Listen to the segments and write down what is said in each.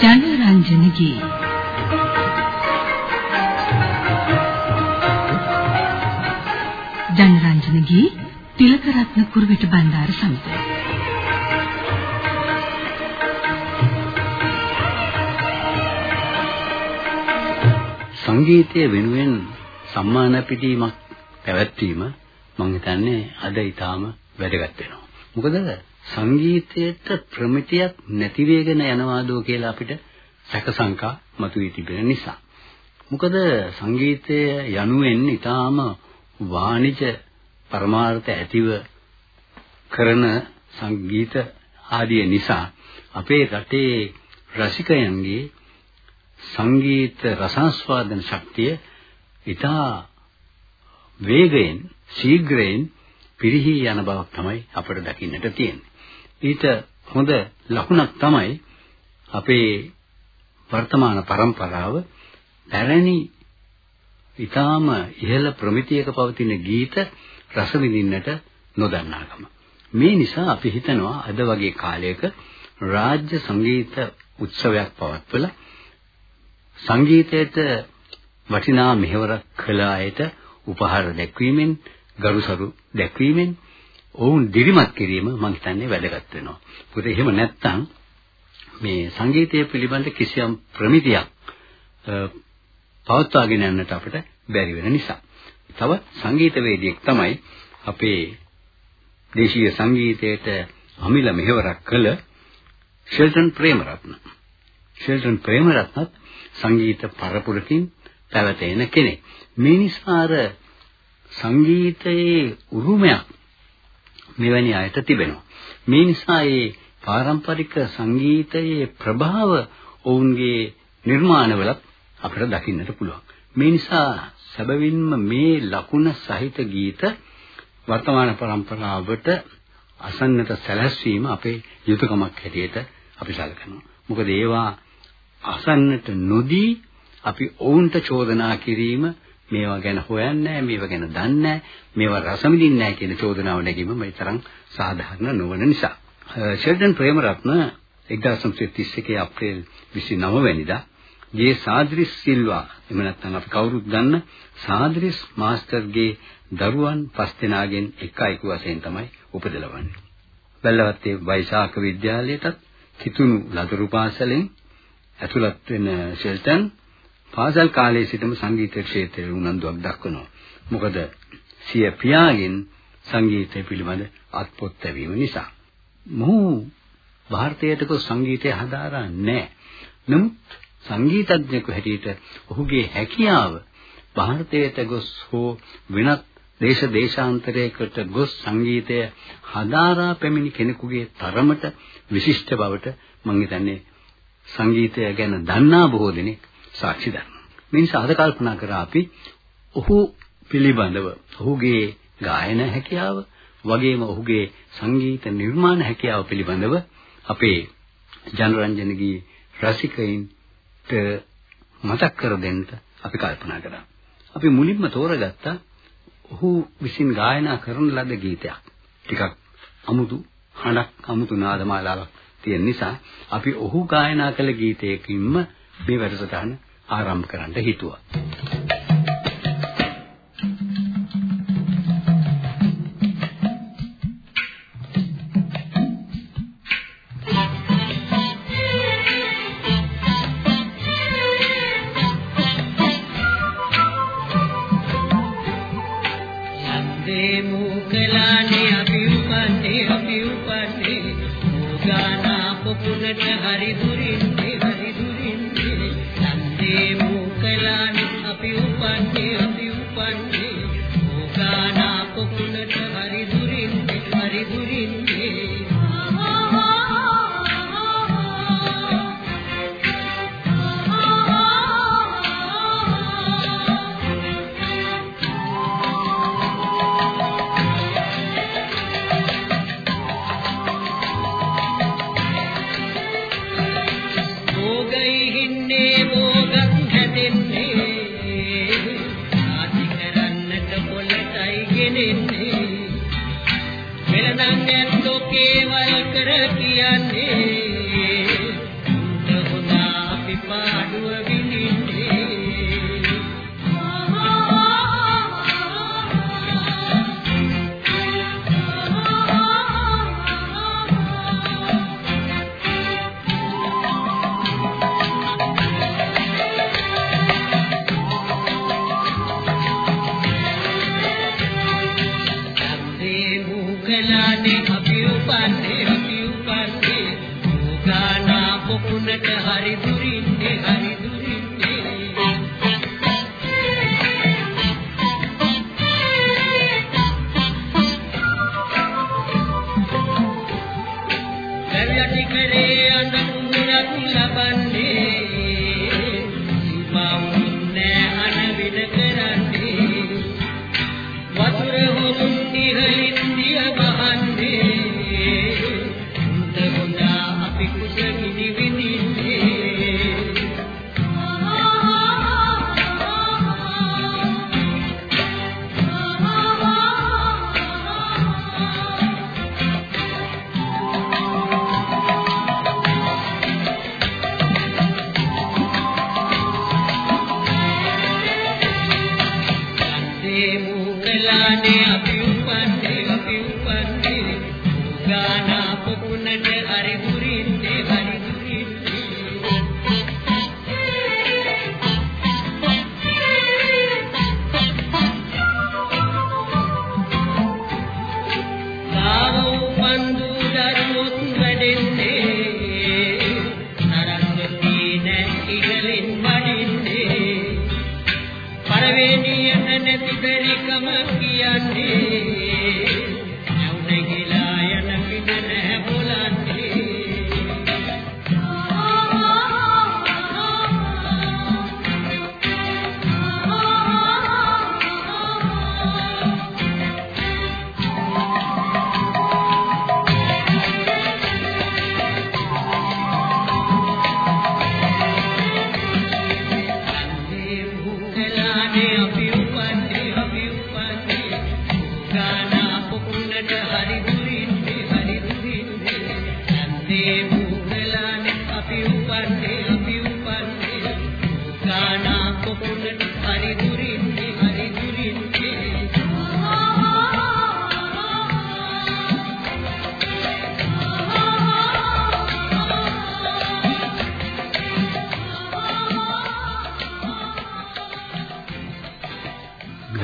ජනරංජනගේ ජනරංජනගේ තිලකරත්න කුරුවිට බණ්ඩාර සමඟ සංගීතය වෙනුවෙන් සම්මාන පිටීමක් පැවැත්වීම මම හිතන්නේ අද ඊටාම වැදගත් වෙනවා. මොකද සංගීතයට ප්‍රමිතියක් නැති වෙගෙන යනවාදෝ කියලා අපිට සැකසංකා මතුවී තිබෙන නිසා. මොකද සංගීතය යනුවෙන් ඊටාම වාණිජ පරමාර්ථ ඇතිව කරන සංගීත ආදිය නිසා අපේ රටේ රසිකයන්ගේ සංගීත රසාස්වාදන ශක්තිය ඉතා වේගයෙන් ශීඝ්‍රයෙන් පිරිහි යන බවක් තමයි අපට දකින්නට තියෙන්නේ. ඊට හොඳ ලකුණක් තමයි අපේ වර්තමාන પરම්පරාව පැරණි ඊටාම ඉහළ ප්‍රමිතියක පවතින ගීත රස විඳින්නට නොදන්නාකම. මේ නිසා අපි හිතනවා අද වගේ කාලයක රාජ්‍ය සංගීත උත්සවයක් පවත්වලා සංගීතයට වටිනා මෙහෙවරක් කළ අයට උපහාර දැක්වීමෙන් ගරුසරු දැක්වීමෙන් ඔවුන් දිරිමත් කිරීම මම හිතන්නේ වැදගත් වෙනවා. මොකද එහෙම නැත්නම් මේ සංගීතය පිළිබඳ කිසියම් ප්‍රමිතියක් පවත්වාගෙන යන්නට අපිට බැරි වෙන නිසා. තව සංගීතවේදියෙක් තමයි අපේ දේශීය සංගීතයට අමිල මෙහෙවරක් කළ ෂෙල්ටන් ප්‍රේමරත්න. ෂෙල්ටන් ප්‍රේමරත්නත් සංගීත පරපුරකින් පැවතෙන කෙනෙක්. මේ නිසා අර සංගීතයේ උරුමයක් මෙවැනි අයට තිබෙනවා. මේ නිසා ඒ පාරම්පරික සංගීතයේ ප්‍රභාව ඔවුන්ගේ නිර්මාණවල අපිට දකින්නට පුළුවන්. මේ නිසා සැබවින්ම මේ ලකුණ සහිත ගීත වර්තමාන પરම්පරාවට අසන්නට සැලැස්වීම අපේ යුතුයකමක් හැටියට අපි සැලකනවා. මොකද ඒවා අසන්නට නොදී අපි ඔවුන්ට චෝදනා කිරීම මේවා ගැන හොයන්නේ මේවා ගැන දන්නේ මේවා රස විඳින්නේ නැහැ කියන චෝදනාව නැගීම මේ තරම් සාධාරණ නොවන නිසා. ෂෙල්ටන් ප්‍රේමරත්න 1931 අප්‍රේල් 29 වෙනිදා ජේ සාද්රිස් සිල්වා එහෙම නැත්නම් අපි කවුරුත් දන්න සාද්රිස් මාස්ටර්ගේ දරුවන් පස් දෙනාගෙන් එක අයෙකු වශයෙන් තමයි උපදලවන්නේ. බැලවත්තේ වෛශාඛ විද්‍යාලයටත් කිතුණු ලදරු පාසලෙන් ඇතුළත් වෙන ෂෙල්ටන් පාසල් කාලයේ සිටම සංගීත ක්ෂේත්‍රයේ උනන්දුවක් දක්වනවා. මොකද සිය පියාගෙන් සංගීතය පිළිබඳ අත්පොත් ලැබීම නිසා. මොහු ಭಾರತයේදක සංගීතය හදාරා නැහැ. නමුත් සංගීතඥයෙකු හැටියට ඔහුගේ හැකියාව ಭಾರತයට ගොස් හෝ වෙනත් දේශ දේශාන්තරයකට ගොස් සංගීතය හදාරා පැමිණි කෙනෙකුගේ තරමට විශිෂ්ට බවට මම හිතන්නේ සංගීතය ගැන දන්නා බොහෝ දෙනෙක් සාක්ෂි දන්නවා. මේ නිසා අද කල්පනා කරා අපි ඔහු පිළිබඳව ඔහුගේ ගායන හැකියාව වගේම ඔහුගේ සංගීත නිර්මාණ හැකියාව පිළිබඳව අපේ ජනරන්ජනගේ රසිකයින්ට මතක් කර දෙන්න අපි කල්පනා කළා. අපි මුලින්ම තෝරගත්තා ඔහු විසින් ගායනා කරන ලද ගීතයක්. ටිකක් අමුතු හඬක් අමුතු නාදමාලාවක් තියෙන නිසා අපි ඔහු ගායනා කළ ගීතයකින්ම මේ වැඩසටහන ආරම්භ කරන්න හිතුවා. කලානේ අපි උපන්නේ අපි උපන්නේ ගානා පොකුණට හරි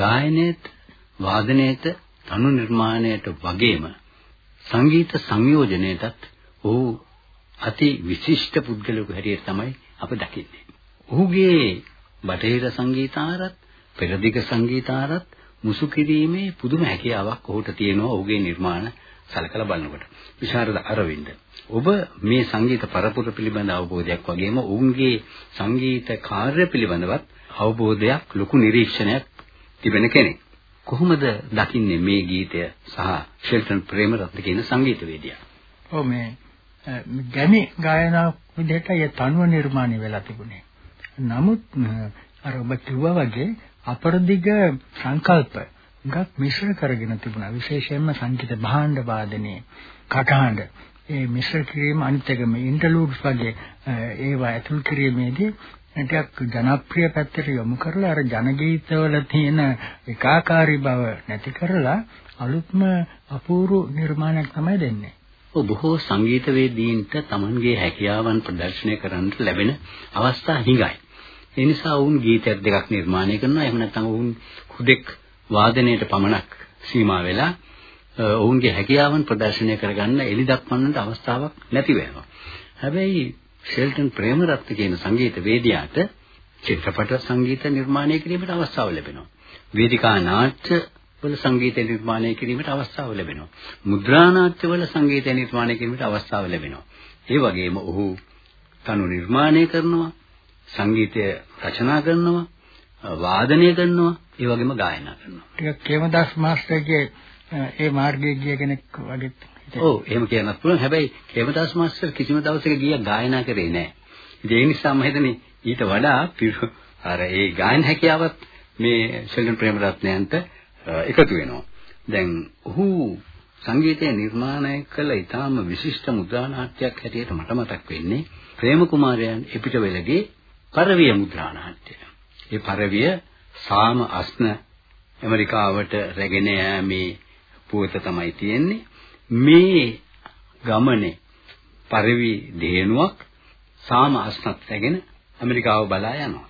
ගායනයේත් වාදනයේත් තනු නිර්මාණයට වගේම සංගීත සංයෝජනයටත් ඔහු අති විශිෂ්ට පුද්ගලයෙකු හැටියට තමයි අප දකින්නේ. ඔහුගේ බටහිර සංගීතාරත් පෙරදිග සංගීතාරත් මුසු කිරීමේ පුදුම හැකියාවක් ඔහුට තියෙනවා ඔහුගේ නිර්මාණ සලකලා බලනකොට. විශාරද අරවින්ද ඔබ මේ සංගීත පරපුර පිළිබඳ අවබෝධයක් වගේම ඔවුන්ගේ සංගීත කාර්ය පිළිබඳවත් අවබෝධයක් ලොකු නිරීක්ෂණයක් තිබෙන කෙනෙක්. කොහොමද දකින්නේ මේ ගීතය සහ ෂෙල්ටන් ප්‍රේමරත්න කියන සංගීතවේදියා? ඔව් මේ ගැමි ගායනා විදිහට ඒ තනුව නිර්මාණය වෙලා තිබුණේ. නමුත් අර ඔබ කිව්වා වගේ අපරදිග සංකල්ප ගත් මිශ්‍ර කරගෙන තිබුණා. විශේෂයෙන්ම සංගීත භාණ්ඩ වාදනයේ කටහඬ ඒ මිශ්‍ර කිරීම අනිත් එක මේ ඉන්ටර්ලූඩ්ස් වගේ ඒවා ඇතුල් කිරීමේදී ටිකක් ජනප්‍රිය පැත්තට යොමු කරලා අර ජනගීතවල තියෙන ඒකාකාරී බව නැති කරලා අලුත්ම අපූර්ව නිර්මාණයක් තමයි දෙන්නේ. ඔව් බොහෝ සංගීතවේදීන්ට Tamanගේ හැකියාවන් ප්‍රදර්ශනය කරන්න ලැබෙන අවස්ථා හිඟයි. ඒ නිසා වුන් ගීතයක් දෙකක් නිර්මාණය කරනවා. එහෙම නැත්නම් වුන් කුඩෙක් වාදනයට පමණක් සීමා වෙලා අ, ඔවුන්ගේ හැකියාවන් ප්‍රදර්ශනය කරගන්න එලි දක්වන්නට අවස්ථාවක් නැති වෙනවා. හැබැයි ෂෙල්ටන් ප්‍රේමරත්න කියන සංගීතවේදියාට චිත්‍රපට සංගීත නිර්මාණය කිරීමට අවස්ථාව ලැබෙනවා. වේදිකා නාට්‍ය වල සංගීත නිර්මාණය කිරීමට අවස්ථාව ලැබෙනවා. මුද්‍රා නාට්‍ය වල සංගීත නිර්මාණය කිරීමට අවස්ථාව ලැබෙනවා. ඒ වගේම ඔහු තනු නිර්මාණය කරනවා, සංගීතය රචනා කරනවා, වාදනය කරනවා, ඒ වගේම ගායනා කරනවා. ටිකක් කේමදාස් මාස්ටර්ගේ අ, ඒ මාර්ගයේ ගිය කෙනෙක් වගේ හිතෙනවා. ඔව් එහෙම කියන්නත් පුළුවන්. හැබැයි හේමදාස් මාස්ටර් කිසිම දවසක ගීයක් ගායනා කරේ නැහැ. ඉතින් ඒ නිසා මම හිතන්නේ ඊට වඩා පිරු- අර ඒ ගායන හැකියාවත් මේ ෂෙල්ටන් ප්‍රේමරත්නයන්ට අ, එකතු වෙනවා. දැන් ඔහු සංගීතය නිර්මාණය කළ ඉතාම විශිෂ්ට මුද්‍රා නාට්‍යයක් හැටියට මට මතක් වෙන්නේ ප්‍රේම කුමාරයන් එපිටවෙලගේ පරවිය මුද්‍රා නාට්‍යය. ඒ පරවිය සාම අස්න ඇමරිකාවට රැගෙන යෑමේ පුවත තමයි තියෙන්නේ. මේ ගමනේ පරිවි දේනුවක් සාම අස්නත් රැගෙන ඇමරිකාව බලා යනවා.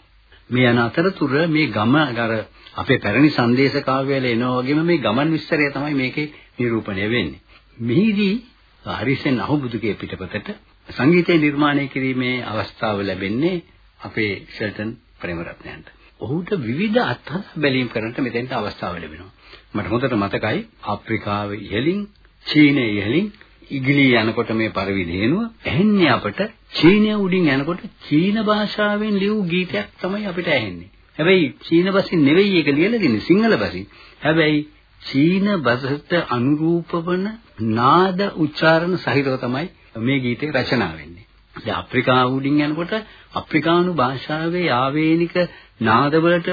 මේ යන අතරතුර මේ ගම අර අපේ පැරණි සංදේශ කාව්‍යවල එනවා වගේම මේ ගමන් විස්තරය තමයි මේකේ නිරූපණය වෙන්නේ. මෙහිදී හරිසෙන් අහුබුදුගේ පිටපතට සංගීතය නිර්මාණය කිරීමේ අවස්ථාව ලැබෙන්නේ අපේ ෂෙල්ටන් ප්‍රේමරත්නයන්ට. ඔහුට විවිධ අත්හදා බැලීම් කරන්නට මෙතෙන්ට අවස්ථාව ලැබෙනවා. මට හොඳට මතකයි අප්‍රිකාවේ ඉහළින් චීනයේ ඉහළින් ඉගිලී යනකොට මේ පරිවිදේනුව ඇහෙන්නේ අපට චීනය උඩින් යනකොට චීන භාෂාවෙන් ලියූ ගීතයක් තමයි අපිට ඇහෙන්නේ. හැබැයි චීන බසින් නෙවෙයි ඒක ලියලා තියෙන්නේ සිංහල බසින්. හැබැයි චීන බසට අනුරූප වන නාද උච්චාරණ සහිතව තමයි මේ ගීතේ රචනා වෙන්නේ. දැන් අප්‍රිකාව උඩින් යනකොට අප්‍රිකානු භාෂාවේ ආවේනික නාදවලට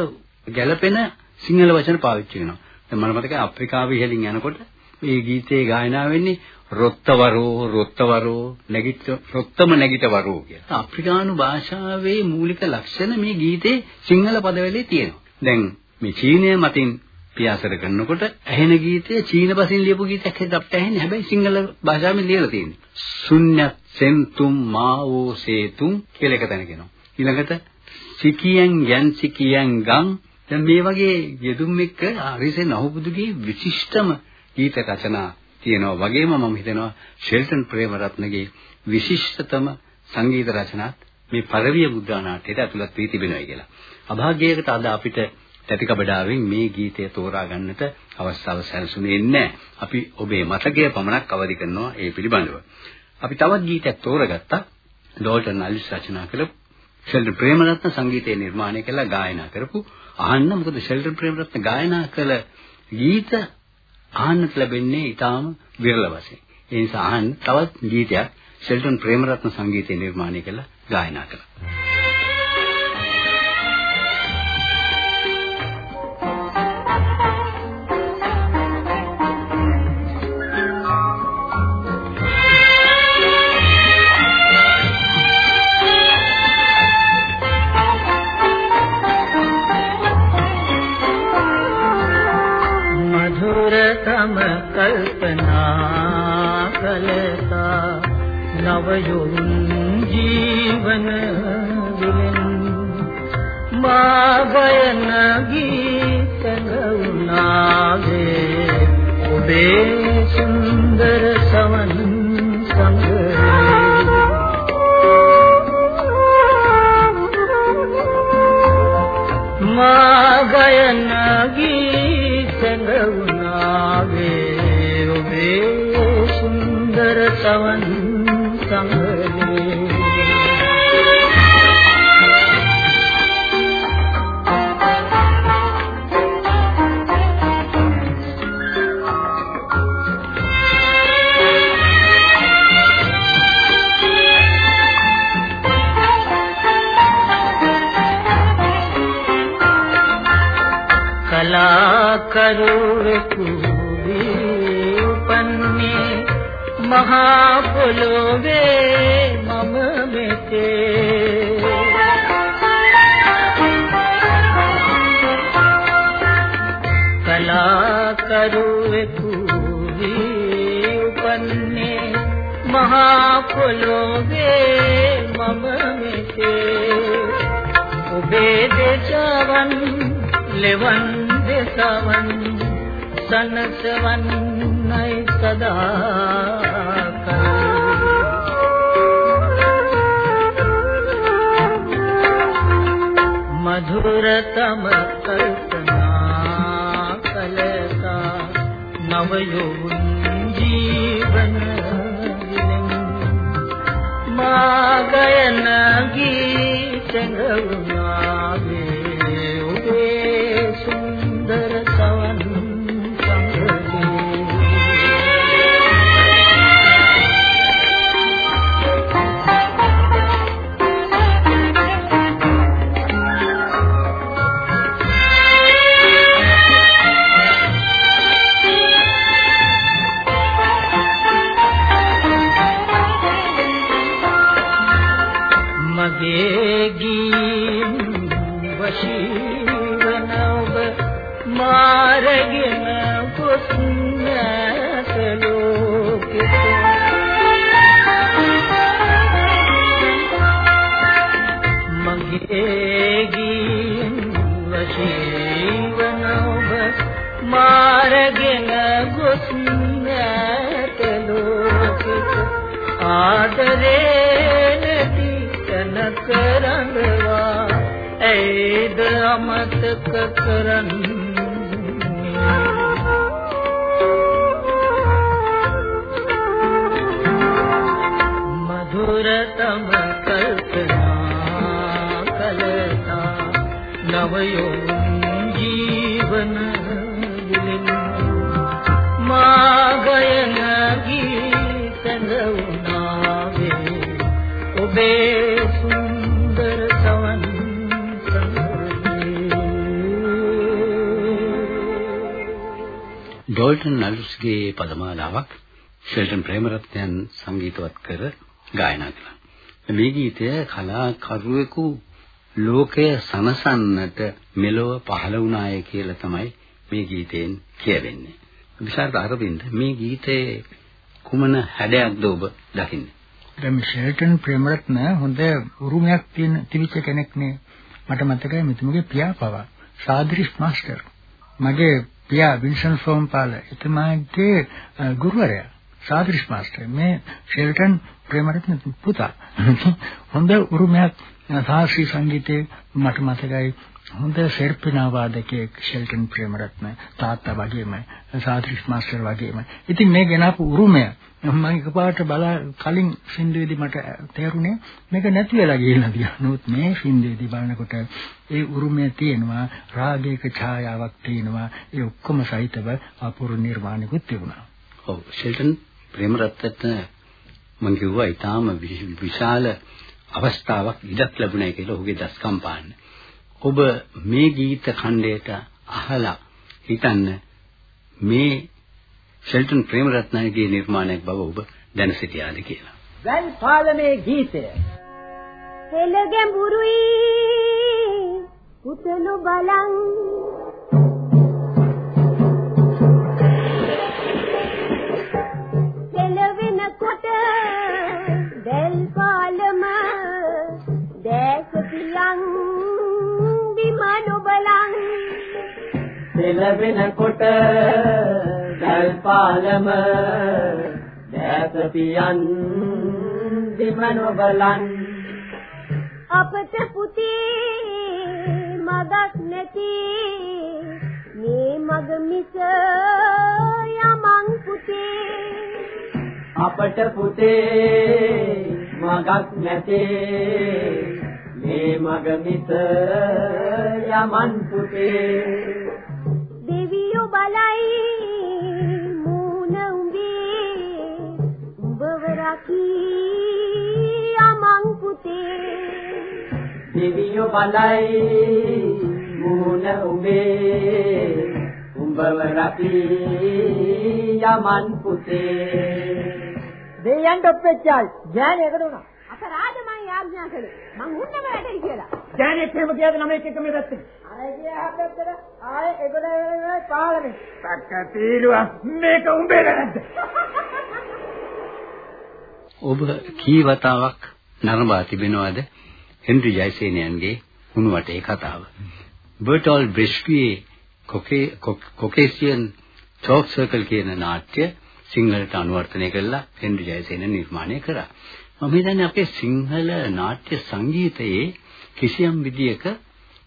ගැළපෙන සිංහල වචන පාවිච්චි වෙනවා. දැන් මම මතකයි අප්‍රිකාවේ ඉහළින් යනකොට මේ ගීතේ ගායනා වෙන්නේ රොත්තවරෝ රොත්තවරෝ නැගිට රොත්තම නැගිටවරෝ කියලා. අප්‍රිකානු භාෂාවේ මූලික ලක්ෂණ මේ ගීතේ සිංහල පදවලේ තියෙනවා. දැන් මේ චීනය මතින් පියාසර කරනකොට ඇහෙන ගීතය චීන බසින් ලියපු ගීතයක් හැද අපිට ඇහෙන්නේ. හැබැයි සිංහල භාෂාවෙන් ලියලා තියෙන්නේ. ශුන්‍යත් සෙන්තුම් මාවෝ සේතුම් කියලා එක තැන කියනවා. ඊළඟට සිකියන් යන් සිකියන් ගම් දැන් මේ වගේ යෙදුම් එක්ක හරිසෙන් අහුබුදුගේ විශිෂ්ටම ගීත රචනා තියෙනවා වගේම මම හිතනවා ෂෙල්ටන් ප්‍රේමරත්නගේ විශිෂ්ටතම සංගීත රචනාත් මේ පරවිය බුද්ධ නාට්‍යයට ඇතුළත් වී තිබෙනවා කියලා. අභාග්‍යයකට අද අපිට තැටිකබඩාවෙන් මේ ගීතය තෝරා ගන්නට අවස්ථාව සැලසුනේ නැහැ. අපි ඔබේ මතකය පමණක් අවදි කරනවා ඒ පිළිබඳව. අපි තවත් ගීතයක් තෝරගත්තා. ඩෝල්ටන් අලිස් රචනා කළ ෂෙල්ටන් ප්‍රේමරත්න සංගීතය නිර්මාණය කළා ගායනා කරපු අහන්න මොකද ෂෙල්ටන් ප්‍රේමරත්න ගායනා කළ ගීත අහන්නට ලැබෙන්නේ ඊටාම විරල වශයෙන්. ඒ නිසා අහන්න තවත් ගීතයක් ෂෙල්ටන් ප්‍රේමරත්න සංගීතය නිර්මාණය කළ ගායනා කළා. සුන්දර සවන් සංගරේ කලාකරුවෙකු මහා පොළොවේ මම මෙතේ. කලාකරුවෙකු වී උපන්නේ මහා පොළොවේ මම මෙතේ. ඔබේ දේශවන් ලෙවන් දෙසවන් සනසවන්නයි සදා මధుරතම කල්පනා කලතා නවයොන් ජීවන මාගයන ගීත ඇයිද අමතක කරන්නේ. මధుරතම කල්පනා කලතා නවයෝ ජීවන දිලින් මාගයන ගීතඳ වුණාවේ ඔබේ ඩෝල්ටන් නල්ස්ගේ පදමාලාවක් ෂෙල්ටන් ප්‍රේමරත්නයන් සංගීතවත් කර ගායනා කළා. මේ ගීතය කලාකරුවෙකු ලෝකය සනසන්නට මෙලොව පහළ වුණාය කියලා තමයි මේ ගීතයෙන් කියවෙන්නේ. විශාරද අරවින්ද මේ ගීතයේ කුමන හැඩයක්ද ඔබ දකින්නේ? දැන් ෂෙල්ටන් ප්‍රේමරත්න හොඳ උරුමයක් තියෙන තිබිච්ච කෙනෙක් නේ. මට මතකයි මෙතුමගේ පියා පවා සාද්‍රිස් මාස්ටර්. මගේ පියා වින්සන් සෝම්පාල එතුමාගේ ගුරුවරයා සාද්‍රිස් මාස්ටර් මේ ෂෙල්ටන් ප්‍රේමරත්න පුතා. හොඳ උරුමයක් සාහිත්‍ය සංගීතයේ මට මතකයි හොඳ ශිල්පිනා වාදකයෙක් ෂෙල්ටන් ප්‍රේමරත්න තාත්තා වගේම සාද්‍රිස් මාස්ටර් වගේම. ඉතින් මේ ගෙනාපු උරුමය මම එකපාරට බලා කලින් සින්දුවේදී මට තේරුණේ මේක නැති වෙලා ගිහිල්ලා තියෙනවා. නමුත් මේ සින්දුවේදී බලනකොට ඒ උරුමය තියෙනවා රාගයක ඡායාවක් තියෙනවා. ඒ ඔක්කොම සහිතව අපූර්ව නිර්මාණිකුත් තිබුණා. ඔව් ෂෙල්ටන් ප්‍රේමරත්නට මම කිව්වා ඊටාම විශාල අවස්ථාවක් ඉඩක් ලැබුණයි කියලා ඔහුගේ දස්කම් පාන්න. ඔබ මේ ගීත ඛණ්ඩයට අහලා හිතන්න මේ ෂෙල්ටන් ප්‍රේමරත්නගේ නිර්මාණයක් බව ඔබ දැන සිටියාද කියලා. වැල් පාලමේ ගීතය හෙළ ගැඹුරුයි පුතනු බලන් පෙළවෙනකොට දැල් පාලම දැස පියන් දිමනෝ බලන් අපට පුතේ මගක් නැති මේ මග මිස යමන් පුතේ. අපට පුතේ මගක් නැතේ මේ මග මිස යමන් පුතේ බලයි මූණ උඹේ උඹව රකී යමන් පුතේ. දිවියෝ බලයි මූණ උඹේ උඹව රකී යමන් පුතේ. දෙයයන්ට ඔප්පෙච්චායි. ඥානෙ එකට උනා අපරාධ මං යාඥා කළේ. මං උන්නම වැටේ කියලා. ඥානෙ ප්‍රේම කියද නම් එක එක මේ රැත්තේ අර ගිය හැපෙත්තට ආයේ ඒගොල්ලෝ පාලනේ තක්ක තීලුවා මේක උඹේ නැද්ද ඔබ කී වතාවක් නරඹා තිබෙනවද හෙන්රි ජයසේනයන්ගේ හුණුවටේ කතාව? බර්ටෝල් බ්‍රිස්කියේ කොකේ කොකේසියන් චෝක් සර්කල් කියන නාට්‍ය සිංහලට අනුවර්තනය කළා හෙන්රි ජයසේන නිර්මාණය කරා. මම හිතන්නේ අපේ සිංහල නාට්‍ය සංගීතයේ කිසියම් විදියක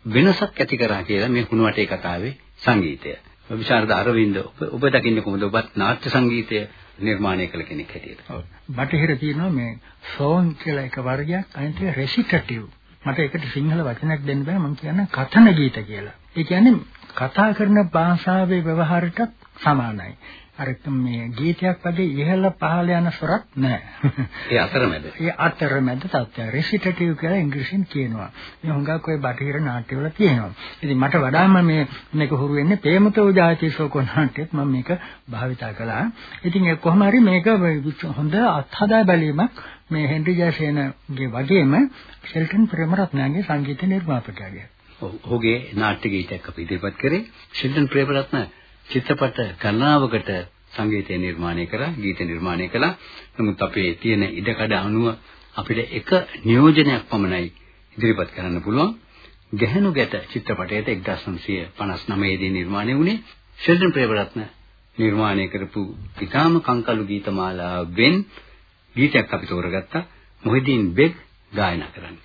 වෙනසක් ඇති කරා කියලා මේ හුණුවටේ කතාවේ සංගීතය. විශාරද අරවින්ද ඔබ දකින්නේ කොහොමද ඔබත් නාට්‍ය සංගීතය නිර්මාණය කළ කෙනෙක් හැටියට. ඔව්. බටහිර තියෙනවා මේ සෝන් කියලා එක වර්ගයක් අනිත් එක රෙසිටටිව්. මට ඒකට සිංහල වචනයක් දෙන්න බෑ මම කියන්නේ කතන ගීත කියලා. ඒ කියන්නේ කතා කරන භාෂාවේ ව්‍යවහාරයටත් සමානයි. අර මේ ගීතයක් වගේ ඉහළ පහළ යන ස්වරක් නැහැ. ඒ අතරමැද. ඒ අතරමැද තත්ත්වය රෙසිටටිව් කියලා ඉංග්‍රීසියෙන් කියනවා. මේ හුඟක් ඔය බටහිර නාට්‍යවල තියෙනවා. ඉතින් මට වඩාම මේ මේක හුරු වෙන්නේ ප්‍රේමතෝ ජාතිසෝකෝ නාට්‍යෙත් මම මේක භාවිතා කළා. ඉතින් ඒ කොහොම හරි මේක හොඳ අත්හදා බැලීමක් මේ හෙන්රි ජයසේනගේ වගේම ෂෙල්ටන් ප්‍රේමරත්නගේ සංගීත නිර්මාපකයාගේ. ඔහුගේ නාට්‍ය ගීතයක් අපි ඉදිරිපත් කරේ. ෂෙල්ටන් ප්‍රේමරත්න චිත්‍රපට ගණනාවකට සංගීතය නිර්මාණය කරා ගීත නිර්මාණය කළා. නමුත් අපේ තියෙන ඉඩකඩ අනුව අපිට එක නියෝජනයක් පමණයි ඉදිරිපත් කරන්න පුළුවන්. ගැහණු ගැට චිත්‍රපටයට 1959 දී නිර්මාණය වුණේ ෂෙල්ටන් ප්‍රේමරත්න නිර්මාණය කරපු ඉතාම කංකලු ගීතමාලාවෙන් ගීතයක් අපි තෝරගත්තා. මොහිදීන් බෙග් ගායනා කරන්නේ.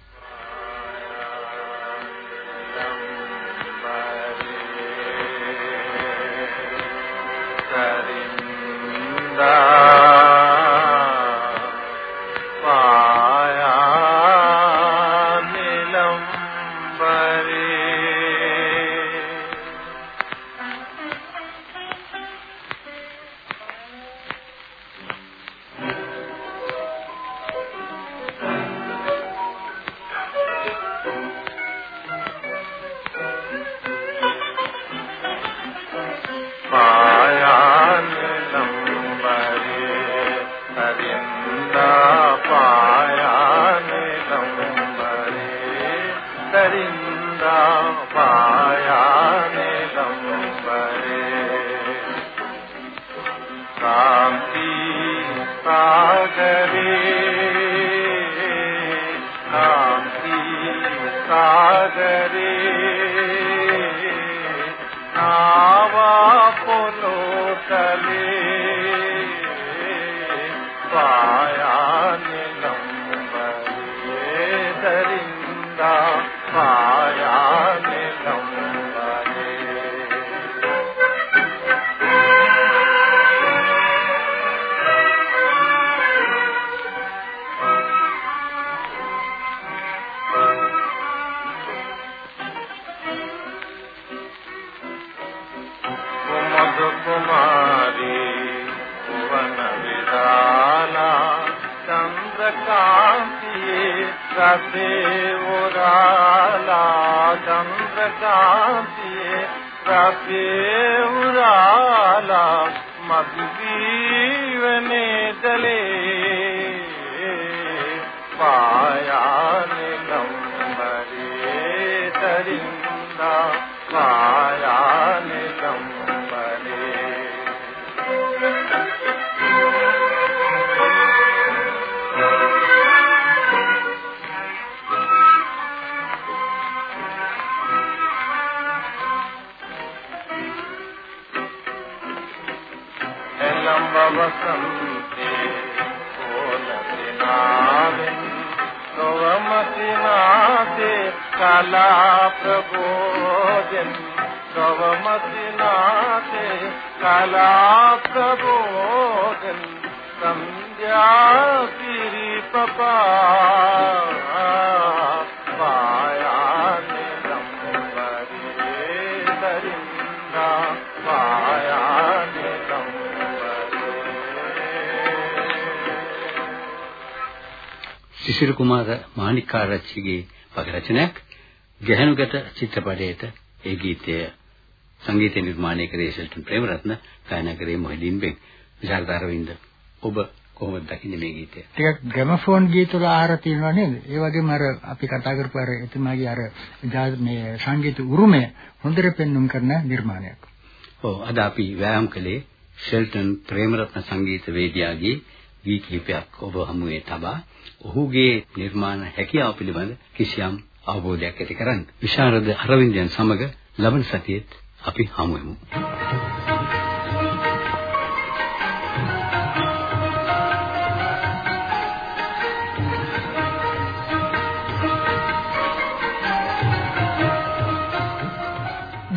සිසිර කුමාර මාණික්කාරච්චිගේ පද රචනයක් ගැහණුගත චිත්‍රපටයේට ඒ ගීතය සංගීත නිර්මාණය කරේ ෂෙල්ටන් ප්‍රේමරත්න ගායනා කරේ මොහිදින් බෙන් විශාල දරවින්ද ඔබ කොහොමද දකින්නේ මේ ගීතය ටිකක් ග්‍රැමෆෝන් ගීත වල ආහාර තියෙනවා නේද? ඒ වගේම අර අපි කතා කරපු අර එතුමාගේ අර මේ සංගීත උරුමය හොඳට පෙන්눔 කරන නිර්මාණයක්. ඔව් අද අපි ව්‍යායාම් කළේ ෂෙල්ටන් ප්‍රේමරත්න සංගීත වේදිකාවේ ගී කිහිපයක් ඔබ හමුවේ තබා ඔහුගේ නිර්මාණ හැකියාව පිළිබඳ කිසියම් අවබෝධයක් ඇති කරගන්න. විශාරද අරවින්දයන් සමග ලබන සතියේත් අපි හමු වෙමු.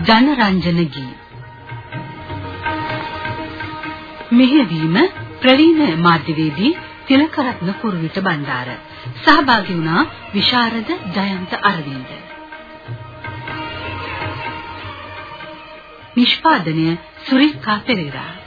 ජනරංජන ගී මෙහෙවීම ප්‍රවීණ මාධ්‍යවේදී තිලකරත්න කුරුවිට බණ්ඩාර. සහභාගී වුණා විශාරද ජයන්ත අරවින්ද. නිෂ්පාදනය සුරිකා පෙරේරා.